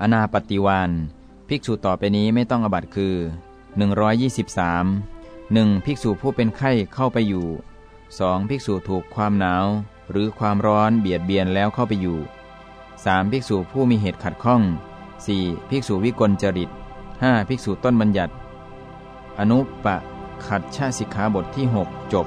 อนาปฏิวานภิกษุต่อไปนี้ไม่ต้องอบัตคือ 123 1. ภิกษุผู้เป็นไข้เข้าไปอยู่ 2. ภิกษุถูกความหนาว หรือความร้อนเบียดเบียนแล้วเข้าไปอยู่ 3. ภิกษุผู้มีเหตุขัดข้อง 4. ภิกษุวิกลจริต 5. ภิกษุต้นบัญญัติ อนุปะขัดชาสิกขาบทที่ 6 จบ